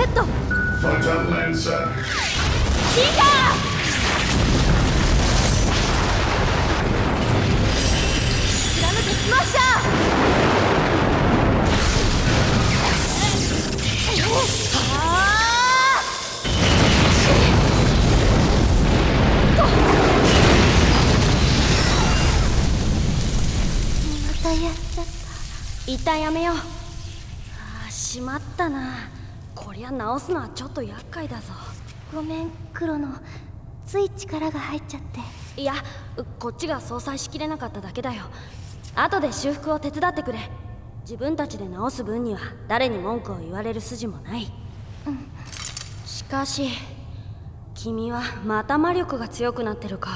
Habitat Lancer. シーター。貫くスマッシャー。あまたやっちゃっー一旦やめよう。あーしまったなこりゃ直すのはちょっと厄介だぞ。たごめんクロノつい力が入っちゃって。いやこっちが相殺しきれなかっただけだよ。後で修復を手伝ってくれ。自分たちで直す分には誰に文句を言われる筋もない、しかし君はまた魔力が強くなってるか。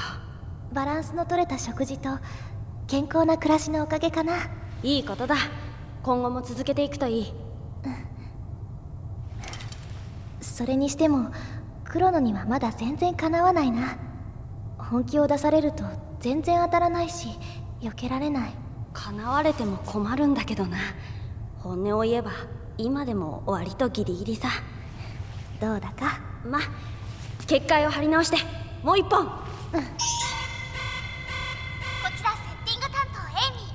バランスの取れた食事と健康な暮らしのおかげかな。いいことだ。今後も続けていくといいそれにしてもクロノにはまだ全然かなわないな。本気を出されると全然当たらないし避けられない。叶われても困るんだけどな。本音を言えば今でも割とギリギリさ。どうだか？ま結界を張り直してもう一本。こちらセッティング担当エイミー。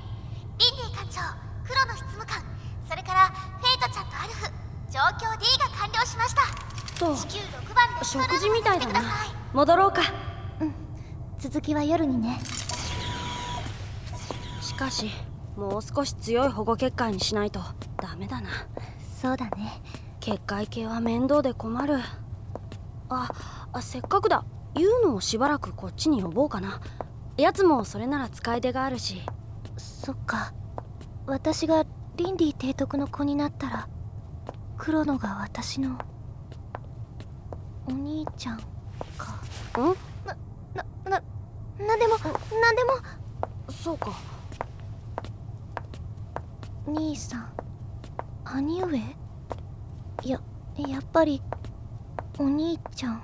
リンディ艦長黒の執務官。それからフェイトちゃんとアルフ状況 D が完了しましたと地球6番レストラン食事みたいだな。戻ろうか。続きは夜にね。しかしもう少し強い保護結界にしないとダメだな。そうだね。結界系は面倒で困る。ああせっかくだ。ユウのをしばらくこっちに呼ぼうかな。奴もそれなら使い手があるし。そっか。私がリンディ提督の子になったらクロノが私のお兄ちゃんか。ん？なななんでもなん？でも。そうか。兄さん兄上？ややっぱりお兄ちゃん